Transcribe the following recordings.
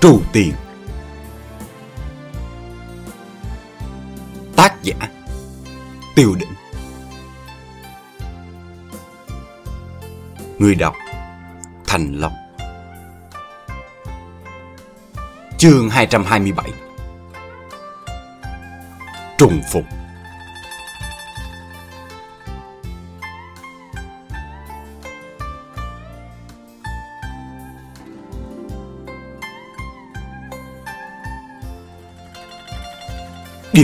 Trù tiền. Tác giả Tiêu định. Người đọc Thành Long. Chương 227 Trùng phục.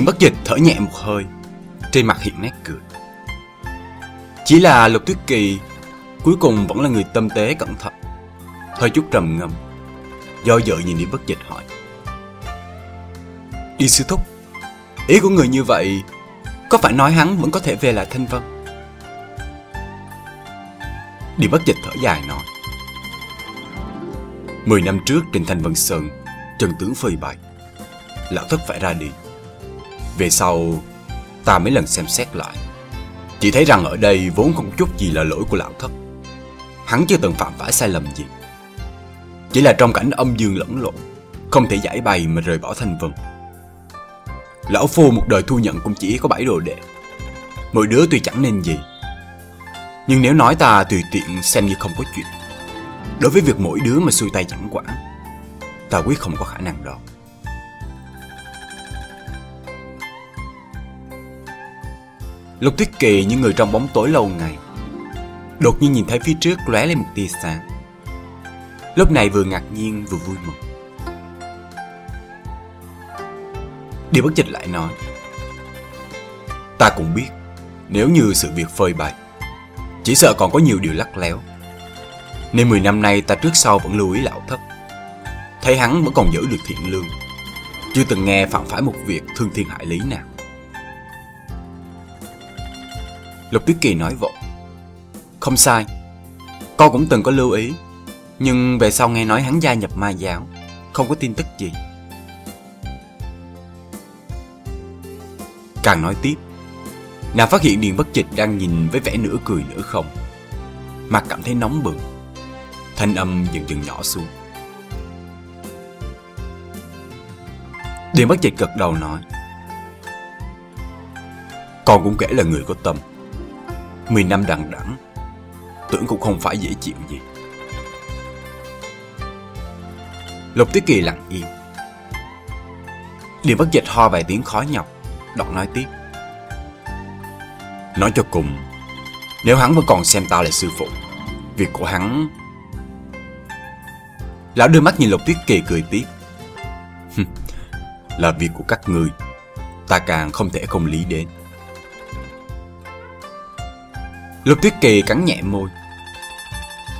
Điền bất dịch thở nhẹ một hơi, Trên mặt hiện nét cười. Chỉ là Lục Tuyết Kỳ Cuối cùng vẫn là người tâm tế cẩn thận, Hơi chút trầm ngâm, Do dự nhìn đi bất dịch hỏi. Đi sư thúc, Ý của người như vậy, Có phải nói hắn vẫn có thể về lại Thanh Vân? Đi bất dịch thở dài nói. Mười năm trước trên Thanh Vân Sơn Trần tướng phơi bày, Lão thất phải ra đi về sau, ta mấy lần xem xét lại. Chỉ thấy rằng ở đây vốn không chút gì là lỗi của lão thất. Hắn chưa từng phạm phải sai lầm gì. Chỉ là trong cảnh âm dương lẫn lộn, không thể giải bày mà rời bỏ thanh vân. Lão phu một đời thu nhận cũng chỉ có bảy đồ đệ. Mỗi đứa tuy chẳng nên gì. Nhưng nếu nói ta tùy tiện xem như không có chuyện. Đối với việc mỗi đứa mà xuôi tay chẳng quản, ta quyết không có khả năng đó. Lục Tuyết Kỳ như người trong bóng tối lâu ngày. Đột nhiên nhìn thấy phía trước lóe lên một tia sáng. Lúc này vừa ngạc nhiên, vừa vui mừng. Điều bất dịch lại nói, Ta cũng biết, Nếu như sự việc phơi bày, Chỉ sợ còn có nhiều điều lắc léo Nên 10 năm nay ta trước sau vẫn lưu ý lão thất Thấy hắn vẫn còn giữ được thiện lương, Chưa từng nghe phạm phải một việc thương thiên hại lý nào Lục Tuyết Kỳ nói vội. Không sai, Con cũng từng có lưu ý, Nhưng về sau nghe nói hắn gia nhập ma giáo, Không có tin tức gì. Càng nói tiếp, Nàng phát hiện Điền Bất Dịch đang nhìn với vẻ nửa cười nửa không. Mặt cảm thấy nóng bừng, Thanh âm dần dần nhỏ xuống. Điền Bất Dịch gật đầu nói, Con cũng kể là người có tâm. Mười năm đằng đẵng, Tưởng cũng không phải dễ chịu gì. Lục Tuyết Kỳ lặng im. Điều bất dịch ho vài tiếng khó nhọc, Đoạn nói tiếp. Nói cho cùng, Nếu hắn vẫn còn xem ta là sư phụ, Việc của hắn Lão đưa mắt nhìn Lục Tuyết Kỳ cười tiếp. Là việc của các người Ta càng không thể không lý đến. Lục Tuyết Kỳ cắn nhẹ môi,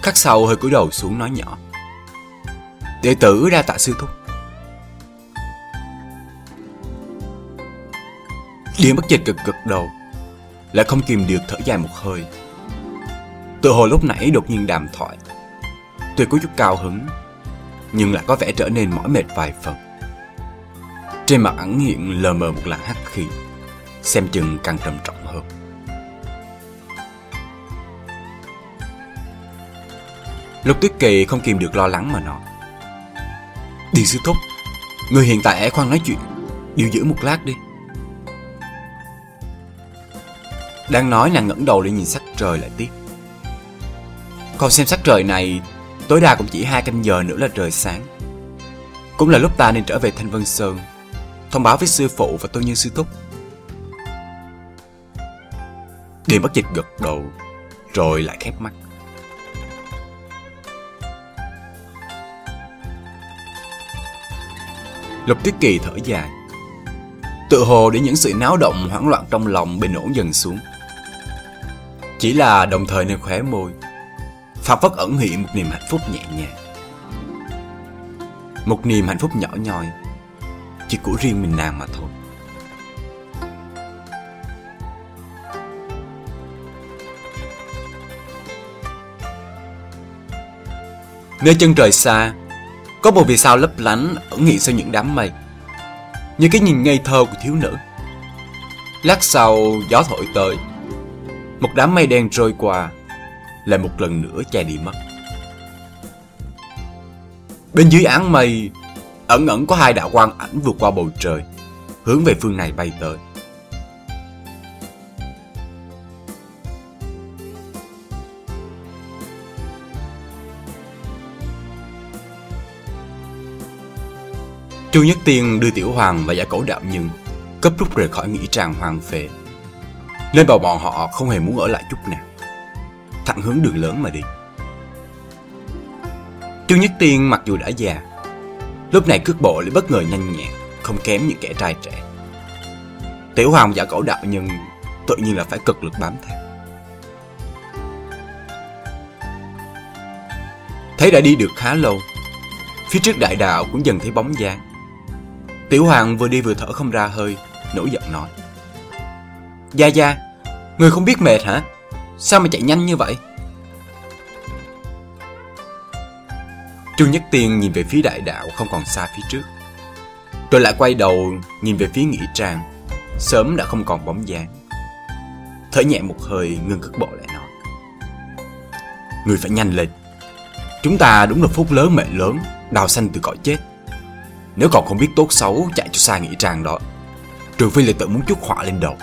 Khắc sau hơi cúi đầu xuống nói nhỏ. Đệ tử ra tạ sư thúc. Liên bất dịch cực cực đầu, Lại không kìm được thở dài một hơi. Tự hồi lúc nãy đột nhiên đàm thoại, Tuy có chút cao hứng, Nhưng lại có vẻ trở nên mỏi mệt vài phần. Trên mặt ẩn hiện lờ mờ một làn hắc khí, Xem chừng càng trầm trọng. Lục Tuyết Kỳ không kìm được lo lắng mà nói. Điền sư thúc, Người hiện tại khoan nói chuyện. Điều giữ một lát đi. Đang nói, nàng ngẩng đầu lên nhìn sắc trời lại tiếp Còn xem sắc trời này, Tối đa cũng chỉ hai canh giờ nữa là trời sáng. Cũng là lúc ta nên trở về Thanh Vân Sơn, Thông báo với sư phụ và tôi như sư thúc. Điền bất dịch gật đầu, Rồi lại khép mắt. Lục Tuyết Kỳ thở dài. Tự hồ để những sự náo động hoảng loạn trong lòng bình ổn dần xuống. Chỉ là đồng thời nơi khóe môi. Phạm Phất ẩn hiện một niềm hạnh phúc nhẹ nhàng. Một niềm hạnh phúc nhỏ nhoi. Chỉ của riêng mình nàng mà thôi. Nơi chân trời xa có một vì sao lấp lánh ẩn hiện sau những đám mây. Như cái nhìn ngây thơ của thiếu nữ. Lát sau gió thổi tới. Một đám mây đen trôi qua Lại một lần nữa che đi mất. Bên dưới áng mây ẩn ẩn có hai đạo quang ảnh vượt qua bầu trời, hướng về phương này bay tới. Chu Nhất Tiên đưa Tiểu Hoàng và giả cổ đạo nhân cấp rút rời khỏi nghĩa trang hoang phế. Nên bảo bọn họ không hề muốn ở lại chút nào. Thẳng hướng đường lớn mà đi. Chu Nhất Tiên mặc dù đã già, lúc này cước bộ lại bất ngờ nhanh nhẹn, không kém những kẻ trai trẻ. Tiểu Hoàng giả cổ đạo nhân tự nhiên là phải cực lực bám theo. Thấy đã đi được khá lâu, phía trước đại đạo cũng dần thấy bóng dáng. Tiểu Hoàng vừa đi vừa thở không ra hơi, nổi giận nói. Gia Gia, người không biết mệt hả? Sao mà chạy nhanh như vậy? Chu Nhất Tiên nhìn về phía đại đạo không còn xa phía trước. Rồi lại quay đầu nhìn về phía Nghĩa Trang, sớm đã không còn bóng dáng. Thở nhẹ một hơi ngưng cước bộ lại nói. Người phải nhanh lên. Chúng ta đúng là phúc lớn mệnh lớn, đào xanh từ cõi chết. Nếu còn không biết tốt xấu chạy cho xa Nghĩa Trang đó, trừ phi là tự muốn chút họa lên đầu.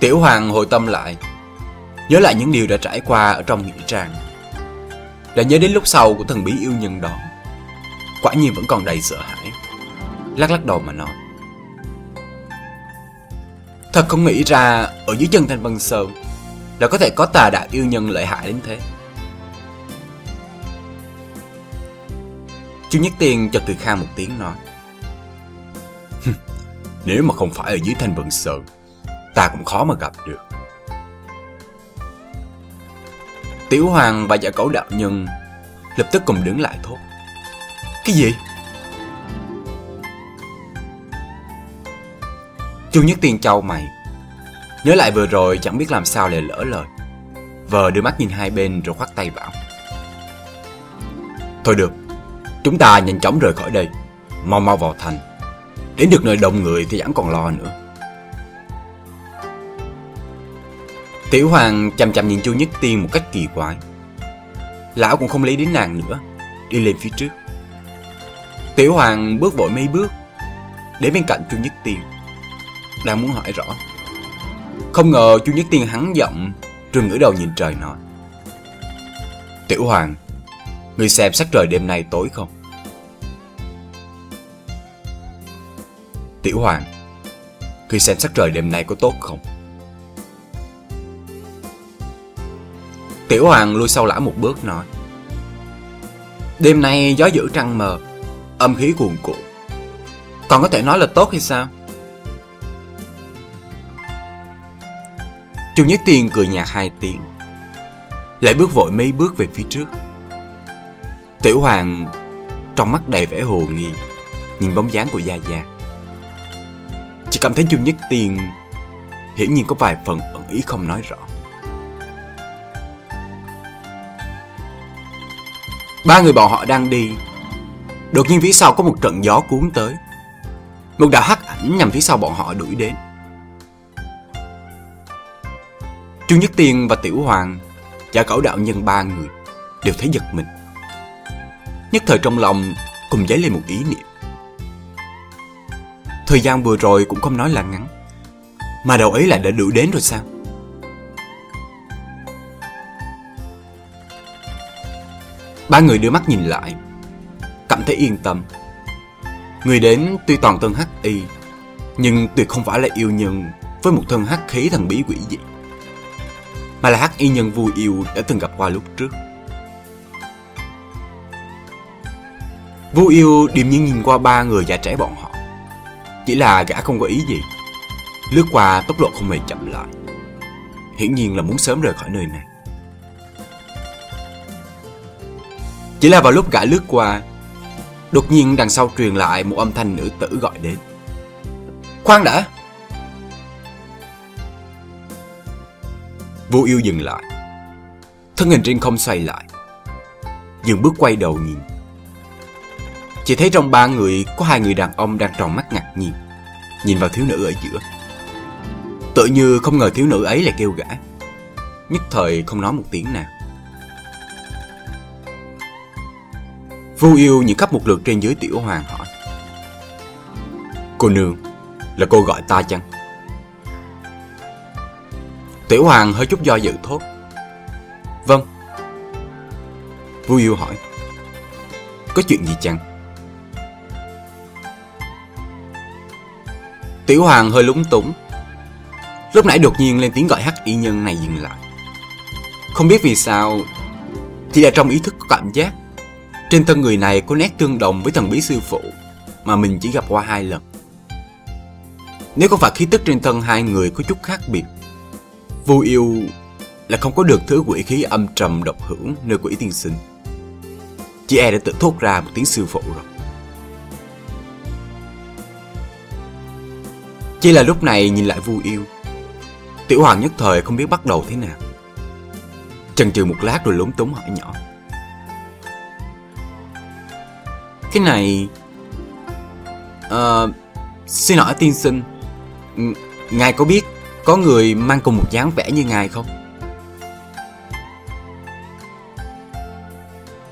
Tiểu Hoàng hồi tâm lại Nhớ lại những điều đã trải qua ở trong nghĩa trang Đã nhớ đến lúc sau của thần bí yêu nhân đó. Quả nhiên vẫn còn đầy sợ hãi. Lắc lắc đầu mà nói Thật không nghĩ ra Ở dưới chân Thanh Vân Sơn Là có thể có tà đạo yêu nhân lợi hại đến thế. Chu Nhất Tiên cho từ khang một tiếng nói Nếu mà không phải ở dưới Thanh vận Sơn Ta cũng khó mà gặp được Tiểu Hoàng và dạ giả cẩu đạo nhân lập tức cùng đứng lại thốt. Cái gì? Chu Nhất Tiên châu mày. Nhớ lại vừa rồi chẳng biết làm sao lại lỡ lời. Vờ đưa mắt nhìn hai bên rồi khoát tay bảo. Thôi được, chúng ta nhanh chóng rời khỏi đây. Mau mau vào thành. Đến được nơi đông người thì chẳng còn lo nữa. Tiểu Hoàng chằm chằm nhìn Chu Nhất Tiên một cách kỳ quái. Lão cũng không lấy đến nàng nữa, đi lên phía trước. Tiểu Hoàng bước vội mấy bước, đến bên cạnh Chu Nhất Tiên. Đang muốn hỏi rõ. Không ngờ Chu Nhất Tiên hắn giọng, rồi ngửa đầu nhìn trời nói. Tiểu Hoàng, người xem sắc trời đêm nay tối không? Tiểu Hoàng, khi xem sắc trời đêm nay có tốt không? Tiểu Hoàng lui sau lão một bước nói Đêm nay gió giữ trăng mờ Âm khí cuồn cuộn. Còn có thể nói là tốt hay sao? Chu Nhất Tiên cười nhạt hai tiếng Lại bước vội mấy bước về phía trước. Tiểu Hoàng Trong mắt đầy vẻ hồ nghi Nhìn bóng dáng của Gia Gia cảm thấy Chu Nhất Tiên Hiển nhiên có vài phần ẩn ý không nói rõ. Ba người bọn họ đang đi. Đột nhiên phía sau có một trận gió cuốn tới. Một đạo hắc ảnh nhằm phía sau bọn họ đuổi đến. Chu Nhất Tiên và Tiểu Hoàng Và cẩu đạo nhân ba người, Đều thấy giật mình. Nhất thời trong lòng cùng dấy lên một ý niệm. Thời gian vừa rồi cũng không nói là ngắn. Mà đầu ấy lại đã đuổi đến rồi sao? Ba người đưa mắt nhìn lại, Cảm thấy yên tâm. Người đến tuy toàn thân hắc y, Nhưng tuyệt không phải là yêu nhân Với một thân hắc khí thần bí quỷ dị, Mà là hắc y nhân vui yêu Đã từng gặp qua lúc trước. Vui yêu điềm nhiên nhìn qua ba người già trẻ bọn họ. Chỉ là gã không có ý gì. Lướt qua, tốc độ không hề chậm lại. Hiển nhiên là muốn sớm rời khỏi nơi này. Chỉ là vào lúc gã lướt qua, Đột nhiên đằng sau truyền lại một âm thanh nữ tử gọi đến. Khoan đã! Vô yêu dừng lại. Thân hình trên không xoay lại. Dừng bước quay đầu nhìn. Chỉ thấy trong ba người, có hai người đàn ông đang tròn mắt ngạc nhiên. Nhìn vào thiếu nữ ở giữa. Tự như không ngờ thiếu nữ ấy lại kêu gã. Nhất thời không nói một tiếng nào. Vô yêu nhìn khắp một lượt trên dưới tiểu hoàng hỏi. Cô nương, Là cô gọi ta chăng? Tiểu hoàng hơi chút do dự thốt. Vâng. Vô yêu hỏi. Có chuyện gì chăng? Tiểu hoàng hơi lúng túng. Lúc nãy đột nhiên lên tiếng gọi hắc y nhân này dừng lại. Không biết vì sao, chỉ là trong ý thức có cảm giác trên thân người này có nét tương đồng với thần bí sư phụ mà mình chỉ gặp qua hai lần. Nếu không phải khí tức trên thân hai người có chút khác biệt, vô yêu là không có được thứ quỷ khí âm trầm độc hưởng nơi quỷ tiên sinh. Chị e đã tự thốt ra một tiếng sư phụ rồi. Chỉ là lúc này nhìn lại vui yêu, tiểu hoàng nhất thời không biết bắt đầu thế nào. Chần chừ một lát rồi lúng túng hỏi nhỏ. Cái này... Uh, xin hỏi tiên sinh, ngài có biết có người mang cùng một dáng vẻ như ngài không?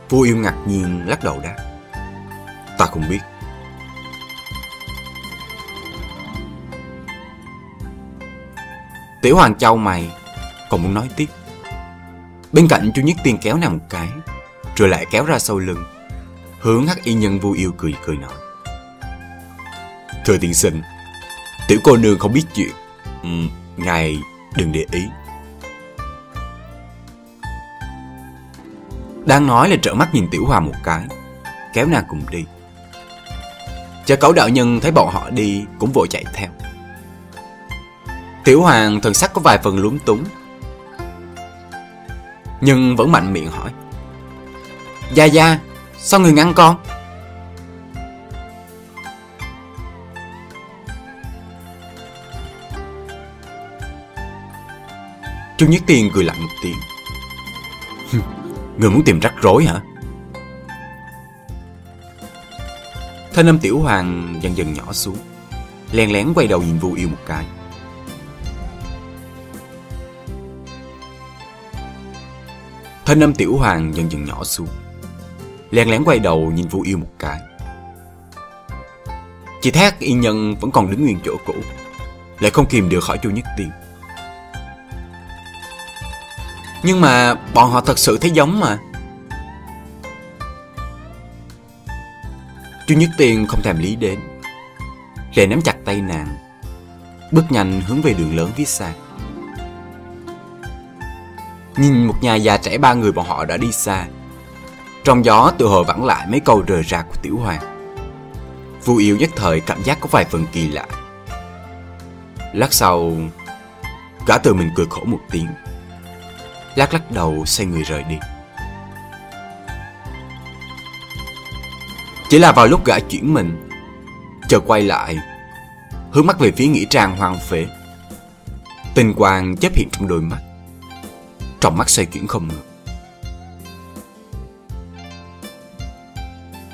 Vua yêu ngạc nhiên lắc đầu đáp. Ta không biết. Tiểu Hoàng Châu mày còn muốn nói tiếp. Bên cạnh chu nhất tiên kéo nàng một cái, rồi lại kéo ra sau lưng. Hướng hắc y nhân vô yêu cười cười nói. Thưa tiên sinh, tiểu cô nương không biết chuyện. Ừ, ngài đừng để ý. Đang nói là trợ mắt nhìn tiểu hòa một cái, kéo nàng cùng đi. Cho cấu đạo nhân thấy bọn họ đi cũng vội chạy theo. Tiểu hoàng thần sắc có vài phần lúng túng nhưng vẫn mạnh miệng hỏi. Gia Gia, sao người ngăn con? Trương Nhất Tiên cười lạnh một tiếng. Người muốn tìm rắc rối hả? Thanh âm tiểu hoàng dần dần nhỏ xuống Len lén quay đầu nhìn vu yêu một cái Thanh âm tiểu hoàng dần dần nhỏ xuống. Lèn lén quay đầu nhìn vô Yêu một cái. Chị Thác y nhân vẫn còn đứng nguyên chỗ cũ, Lại không kìm được khỏi Chu Nhất Tiên. Nhưng mà bọn họ thật sự thấy giống mà. Chu Nhất Tiên không thèm lý đến Lệ nắm chặt tay nàng, Bước nhanh hướng về đường lớn phía xa. Nhìn một nhà già trẻ ba người bọn họ đã đi xa. Trong gió, tự hồ vẳng lại mấy câu rời rạc của Tiểu Hoàng. Vu yêu nhất thời cảm giác có vài phần kỳ lạ. Lát sau, Gã tự mình cười khổ một tiếng. Lát lắc đầu, xoay người rời đi. Chỉ là vào lúc gã chuyển mình chờ quay lại, Hướng mắt về phía nghĩa trang hoang phế. Tình quang chấp hiện trong đôi mắt trong mắt xoay chuyển không ngừng.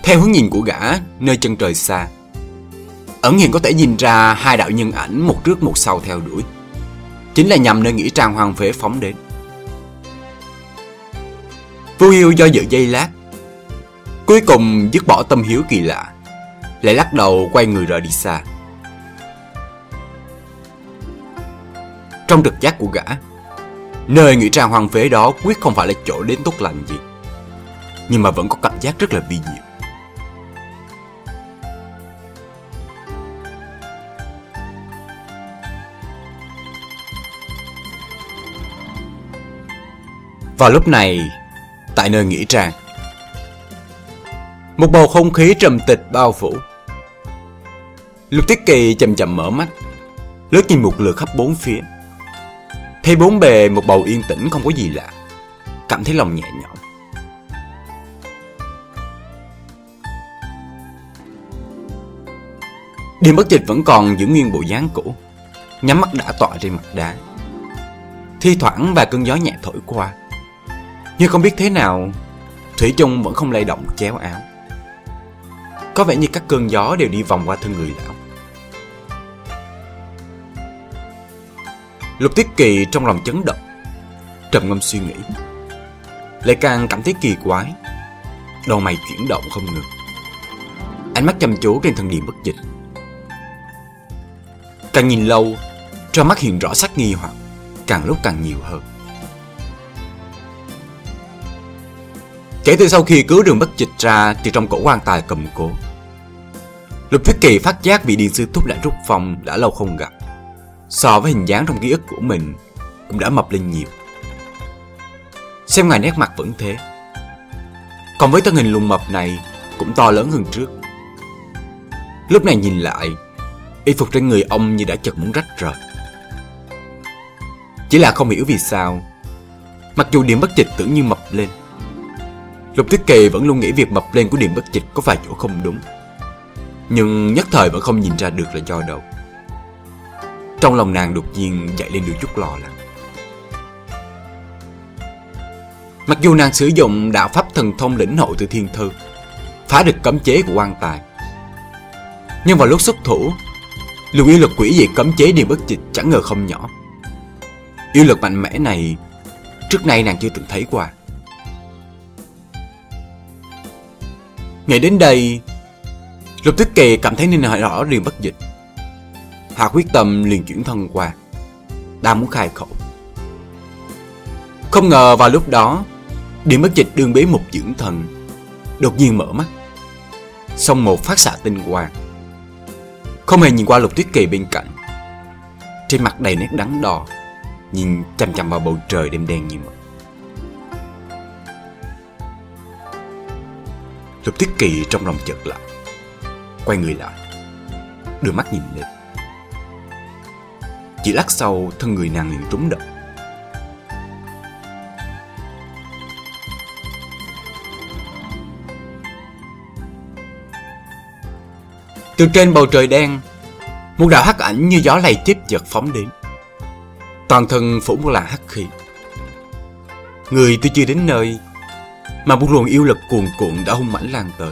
Theo hướng nhìn của gã, nơi chân trời xa, ẩn hiện có thể nhìn ra hai đạo nhân ảnh một trước một sau theo đuổi. Chính là nhằm nơi nghĩa trang hoang phế phóng đến. Vô Hiêu do dự dây lát, cuối cùng dứt bỏ tâm hiếu kỳ lạ, lại lắc đầu quay người rời đi xa. Trong trực giác của gã, Nơi nghĩa trang hoang phế đó quyết không phải là chỗ đến tốt lành gì. Nhưng mà vẫn có cảm giác rất là vi diệu. Vào lúc này, tại nơi nghĩa trang Một bầu không khí trầm tịch bao phủ. Lục Tiết Kỳ chậm chậm mở mắt Lướt nhìn một lượt khắp bốn phía. Thấy bốn bề một bầu yên tĩnh không có gì lạ. Cảm thấy lòng nhẹ nhõm. Điềm bất dịch vẫn còn giữ nguyên bộ dáng cũ. Nhắm mắt đã tọa trên mặt đá. Thi thoảng và cơn gió nhẹ thổi qua. Nhưng không biết thế nào, Thủy chung vẫn không lay động chéo áo. Có vẻ như các cơn gió đều đi vòng qua thân người lão. Lục Tiết Kỳ trong lòng chấn động, Trầm ngâm suy nghĩ, Lại càng cảm thấy kỳ quái. Đầu mày chuyển động không ngừng. Ánh mắt chăm chú trên thần điện bất dịch. Càng nhìn lâu, Trong mắt hiện rõ sắc nghi hoặc, Càng lúc càng nhiều hơn. Kể từ sau khi cứu đường bất dịch ra Thì trong cổ quan tài cầm cố, Lục Thuyết Kỳ phát giác vị điện sư thúc đã rút phòng đã lâu không gặp. So với hình dáng trong ký ức của mình, Cũng đã mập lên nhiều. Xem ngài nét mặt vẫn thế. Còn với thân hình lùng mập này, Cũng to lớn hơn trước. Lúc này nhìn lại, Y phục trên người ông như đã chật muốn rách rồi. Chỉ là không hiểu vì sao, Mặc dù điểm bất dịch tưởng như mập lên, Lục Thiết Kỳ vẫn luôn nghĩ việc mập lên của điểm bất dịch có vài chỗ không đúng. Nhưng nhất thời vẫn không nhìn ra được là do đâu. Trong lòng nàng đột nhiên dậy lên được chút lo lắng. Mặc dù nàng sử dụng đạo pháp thần thông lĩnh hội từ thiên thư, Phá được cấm chế của quan tài, Nhưng vào lúc xuất thủ Luồng yêu lực quỷ dị cấm chế điền bất dịch chẳng ngờ không nhỏ. Yêu lực mạnh mẽ này, Trước nay nàng chưa từng thấy qua. Ngày đến đây, Lục Tức Kỳ cảm thấy nên hỏi rõ điền bất dịch. Hạ quyết tâm liền chuyển thân qua. Đang muốn khai khẩu. Không ngờ vào lúc đó Điền bất dịch đương bế một dưỡng thần Đột nhiên mở mắt. Xong một phát xạ tinh quang không hề nhìn qua lục tuyết kỳ bên cạnh. Trên mặt đầy nét đắng đỏ Nhìn chằm chằm vào bầu trời đêm đen như mực. Lục tuyết kỳ trong lòng chợt lại Quay người lại, Đưa mắt nhìn lên. Chỉ lát sau, thân người nàng liền trúng đập Từ trên bầu trời đen, Một đạo hắc ảnh như gió lay tiếp giật phóng đến. Toàn thân phủ một làn hắc khí. Người tôi chưa đến nơi, Mà một luồng yêu lực cuồn cuộn đã hung mãnh lan tới.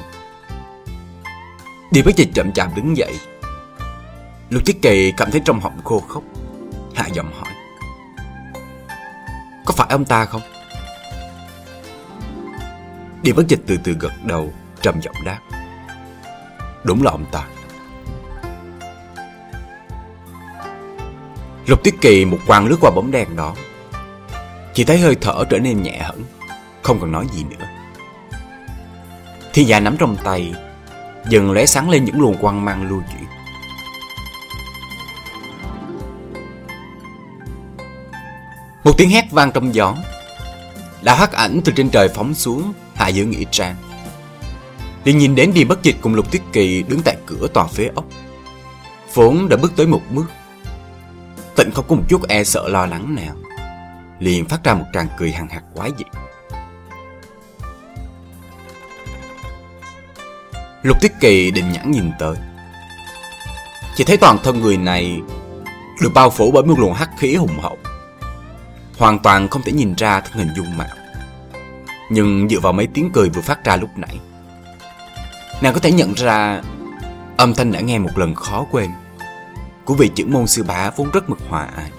Đi với dịch chậm chạp đứng dậy. Lục Tiết Kỳ cảm thấy trong họng khô khốc, Hạ giọng hỏi, Có phải ông ta không? Đi bất dịch từ từ gật đầu, Trầm giọng đáp, Đúng là ông ta. Lục Tiết Kỳ một quang lướt qua bóng đèn đó, Chỉ thấy hơi thở trở nên nhẹ hẳn, Không còn nói gì nữa. Thiên gia nắm trong tay, Dần lóe sáng lên những luồng quang mang lưu chuyển. Một tiếng hét vang trong gió. Là hắc ảnh từ trên trời phóng xuống, Hạ giữa nghĩa trang. Liền nhìn đến đi bất dịch cùng Lục Tiết Kỳ đứng tại cửa tòa phế ốc. Vốn đã bước tới một bước. Tịnh không có một chút e sợ lo lắng nào. Liền phát ra một tràng cười hằng hạt quái dị. Lục Tiết Kỳ định nhãn nhìn tới. Chỉ thấy toàn thân người này Được bao phủ bởi một luồng hắc khí hùng hậu. Hoàn toàn không thể nhìn ra thân hình dung mạo. Nhưng dựa vào mấy tiếng cười vừa phát ra lúc nãy, Nàng có thể nhận ra Âm thanh đã nghe một lần khó quên Của vị chữ môn sư bá vốn rất mực hòa ai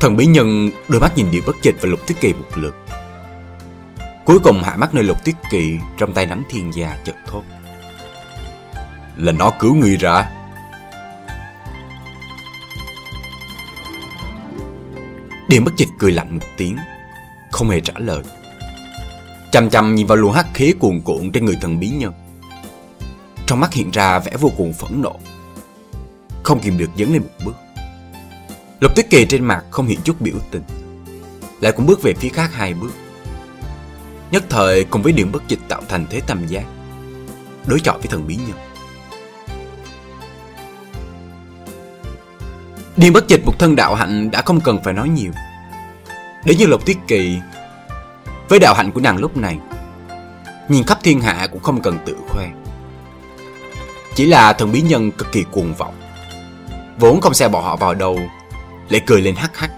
Thần bí nhân đôi mắt nhìn địa bất dịch và Lục Tuyết Kỳ một lượt. Cuối cùng hạ mắt nơi Lục Tuyết Kỳ Trong tay nắm thiên gia chợt thốt. Là nó cứu người ra. Tiền bất dịch cười lạnh một tiếng, Không hề trả lời. Chăm chăm nhìn vào luồng hắc khí cuồn cuộn trên người thần bí nhân. Trong mắt hiện ra vẻ vô cùng phẫn nộ. Không kìm được dấn lên một bước. Lục tuyết kỳ trên mặt không hiện chút biểu tình. Lại cũng bước về phía khác hai bước. Nhất thời cùng với điểm bất dịch tạo thành thế tầm giác, Đối chọi với thần bí nhân. Điền bất dịch một thân đạo hạnh đã không cần phải nói nhiều. Để như Lục Tuyết Kỳ, với đạo hạnh của nàng lúc này, Nhìn khắp thiên hạ cũng không cần tự khoe. Chỉ là thần bí nhân cực kỳ cuồng vọng, Vốn không xe bỏ họ vào đâu, Lại cười lên hắc hắc.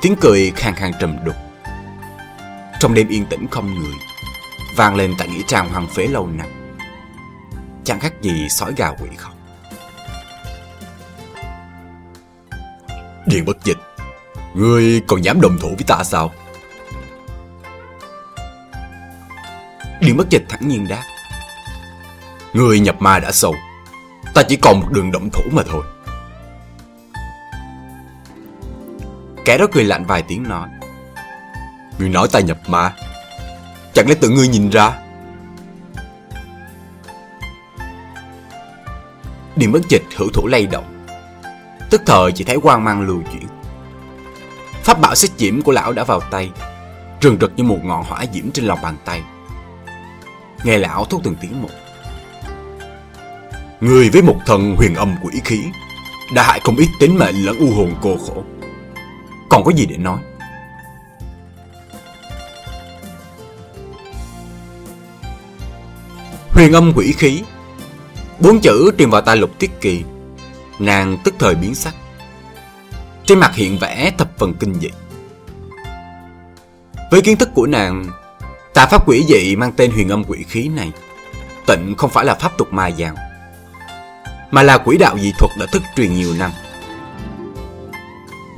Tiếng cười khang khang trầm đục. Trong đêm yên tĩnh không người, Vang lên tại nghĩa trang hoàng phế lâu năm. Chẳng khác gì sói gà quỷ không Điền bất dịch. Ngươi còn dám đồng thủ với ta sao? Điền bất dịch thẳng nhiên đáp. Ngươi nhập ma đã sâu. Ta chỉ còn một đường động thủ mà thôi. Kẻ đó cười lạnh vài tiếng nói. Ngươi nói ta nhập ma. Chẳng lẽ tự ngươi nhìn ra? Điền bất dịch hữu thủ lay động. Tức thời chỉ thấy quang mang lưu chuyển. Pháp bảo xích diễm của lão đã vào tay, Rừng rực như một ngọn hỏa diễm trên lòng bàn tay. Nghe lão thốt từng tiếng một. Người với một thần huyền âm quỷ khí, Đã hại không ít tính mệnh lẫn u hồn cô khổ. Còn có gì để nói? Huyền âm quỷ khí, Bốn chữ truyền vào tai lục tiết kỳ. Nàng tức thời biến sắc. Trên mặt hiện vẽ thập phần kinh dị. Với kiến thức của nàng, Tà pháp quỷ dị mang tên huyền âm quỷ khí này, Tịnh không phải là pháp tục ma giáo, Mà là quỷ đạo dị thuật đã thức truyền nhiều năm.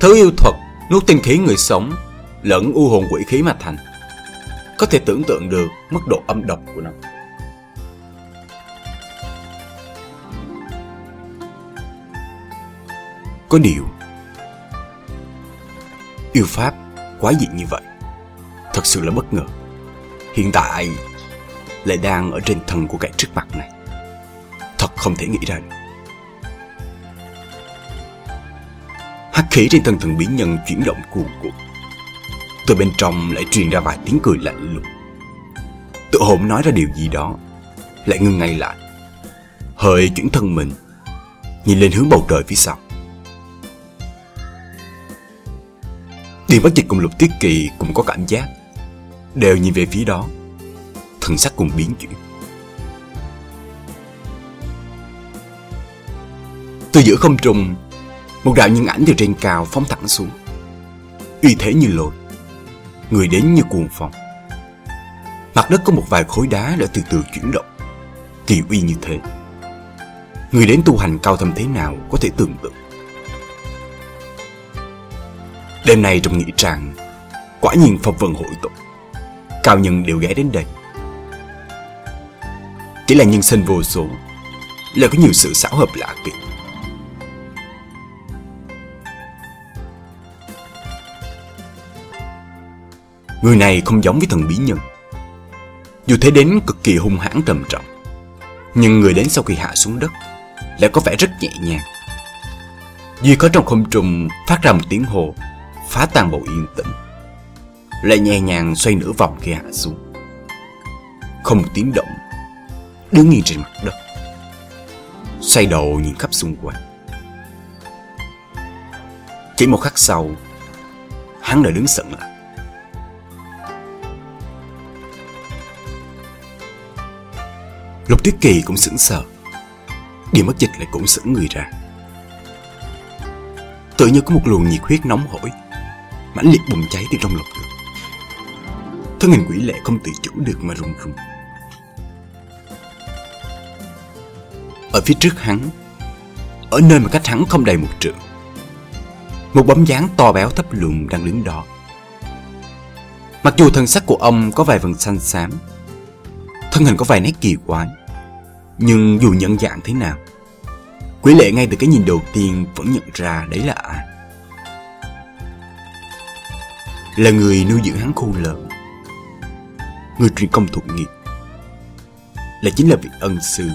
Thứ yêu thuật, nuốt tinh khí người sống, Lẫn u hồn quỷ khí mà thành, Có thể tưởng tượng được mức độ âm độc của nó. Có điều, Yêu Pháp quá dị như vậy, Thật sự là bất ngờ. Hiện tại Lại đang ở trên thân của kẻ trước mặt này. Thật không thể nghĩ ra được. Hắc khí trên thân thần bí nhân chuyển động cuồn cuộn. Từ bên trong lại truyền ra vài tiếng cười lạnh lùng. Tự hồn nói ra điều gì đó, Lại ngưng ngay lại. Hơi chuyển thân mình, Nhìn lên hướng bầu trời phía sau. Tiền Bất Dịch cùng Lục Tiết Kỳ cũng có cảm giác, Đều nhìn về phía đó, Thần sắc cùng biến chuyển. Từ giữa không trung, Một đạo nhân ảnh từ trên cao phóng thẳng xuống, Uy thế như lôi Người đến như cuồng phong. Mặt đất có một vài khối đá đã từ từ chuyển động, Kỳ uy như thế. Người đến tu hành cao thâm thế nào có thể tưởng tượng? Đêm nay trong nghĩa trang, Quả nhiên phong vân hội tụ. Cao nhân đều ghé đến đây. Chỉ là nhân sinh vô số, Lại có nhiều sự xảo hợp lạ kỳ. Người này không giống với thần bí nhân. Dù thế đến cực kỳ hung hãn trầm trọng, Nhưng người đến sau khi hạ xuống đất Lại có vẻ rất nhẹ nhàng. Duy có trong không trùng phát ra một tiếng hồ phá tan bầu yên tĩnh. Lại nhẹ nhàng xoay nửa vòng khi hạ xuống. Không một tiếng động, đứng nghiêng trên mặt đất. Xoay đầu nhìn khắp xung quanh. Chỉ một khắc sau, hắn đã đứng sững lại. Lục tuyết kỳ cũng sững sờ. Điểm mất dịch lại cũng sững người ra. Tự như có một luồng nhiệt huyết nóng hổi mãnh liệt bùng cháy từ trong lồng ngực thân hình quỷ lệ không tự chủ được mà run run. Ở phía trước hắn, ở nơi mà cách hắn không đầy một trượng, một bóng dáng to béo thấp lùn đang đứng đó. Mặc dù thân sắc của ông có vài phần xanh xám, thân hình có vài nét kỳ quái, nhưng dù nhận dạng thế nào, quỷ lệ ngay từ cái nhìn đầu tiên vẫn nhận ra đấy là ai là người nuôi dưỡng hắn khôn lớn. Người truyền công thuận nghiệp là chính là vị ân sư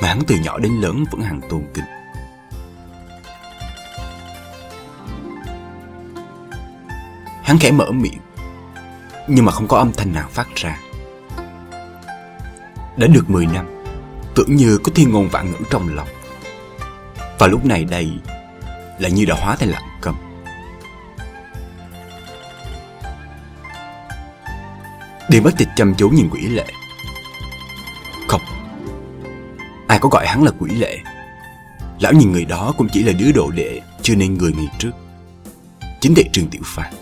mà hắn từ nhỏ đến lớn vẫn hàng tôn kính. Hắn khẽ mở miệng, nhưng mà không có âm thanh nào phát ra. Đã được 10 năm, tưởng như có thiên ngôn vạn ngữ trong lòng. Và lúc này đây là như đã hóa thành lặng Điền bất tịch chăm chú nhìn quỷ lệ. Không. Ai có gọi hắn là quỷ lệ? Lão nhìn người đó cũng chỉ là đứa đồ đệ, Chưa nên người ngày trước. Chính đệ Trương Tiểu Phan.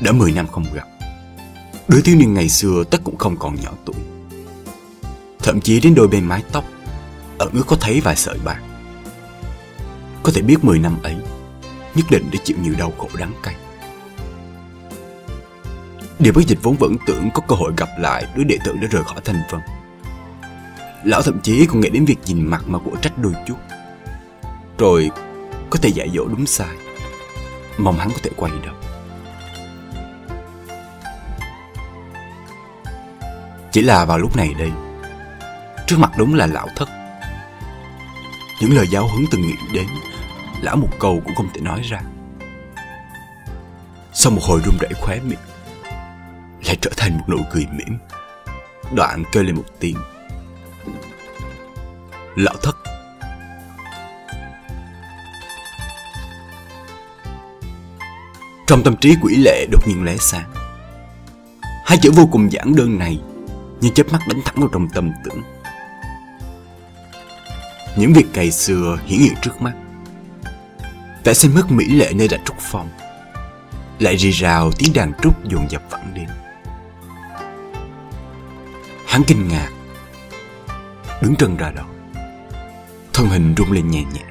Đã 10 năm không gặp. Đứa thiếu niên ngày xưa tất cũng không còn nhỏ tuổi. Thậm chí đến đôi bên mái tóc, Ở ước có thấy vài sợi bạc. Có thể biết 10 năm ấy, Nhất định để chịu nhiều đau khổ đắng cay. Điều bất dịch vốn vẫn tưởng có cơ hội gặp lại đứa đệ tử đã rời khỏi thành phần Lão thậm chí còn nghĩ đến việc nhìn mặt mà của trách đôi chút. Rồi có thể dạy dỗ đúng sai. Mong hắn có thể quay đầu. Chỉ là vào lúc này đây, trước mặt đúng là lão thất. Những lời giáo huấn từng nghĩ đến, lão một câu cũng không thể nói ra. Sau một hồi run rẩy khóe miệng, lại trở thành một nụ cười mỉm. Đoạn kêu lên một tiếng. Lão thất. Trong tâm trí quỷ lệ đột nhiên lóe sáng. Hai chữ vô cùng giản đơn này như chớp mắt đánh thẳng vào trong tâm tưởng. Những việc cày xưa hiển hiện trước mắt. Vẻ xem mất mỹ lệ nơi đã trúc phong. Lại rì rào tiếng đàn trúc dồn dập vẳng đến. Hắn kinh ngạc. Đứng trần ra đó. Thân hình rung lên nhẹ nhẹ.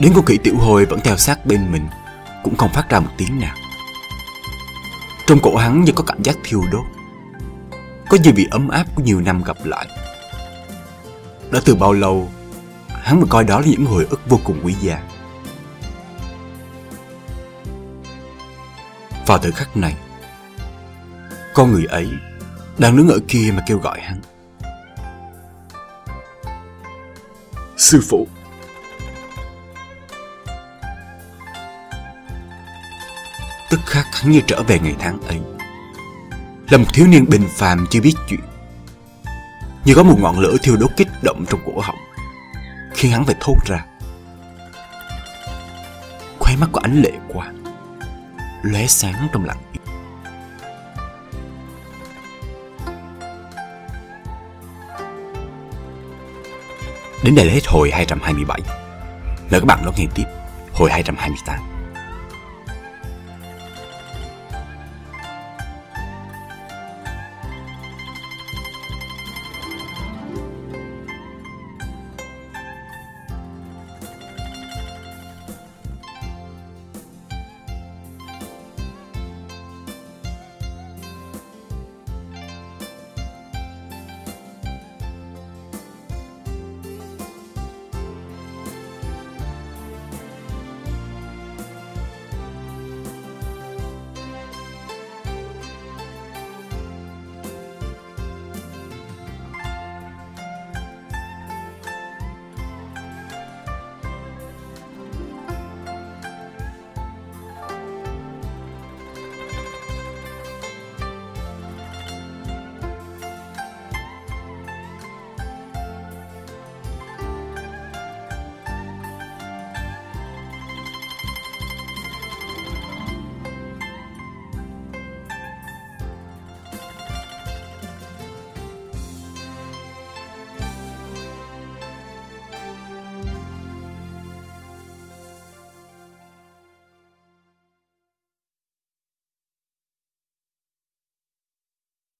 Đến cô khỉ tiểu hồi vẫn theo sát bên mình, Cũng không phát ra một tiếng nào. Trong cổ hắn như có cảm giác thiêu đốt. Có gì bị ấm áp của nhiều năm gặp lại. Đã từ bao lâu, Hắn mà coi đó là những hồi ức vô cùng quý giá. Vào thời khắc này con người ấy đang đứng ở kia mà kêu gọi hắn. Sư phụ! Tức khắc hắn như trở về ngày tháng ấy. Là một thiếu niên bình phàm chưa biết chuyện. Như có một ngọn lửa thiêu đốt kích động trong cổ họng, khiến hắn phải thốt ra. Khóe mắt có ánh lệ quang, lóe sáng trong lặng im. Đến đây là hết hồi 227. Mời các bạn đón nghe tiếp hồi 228.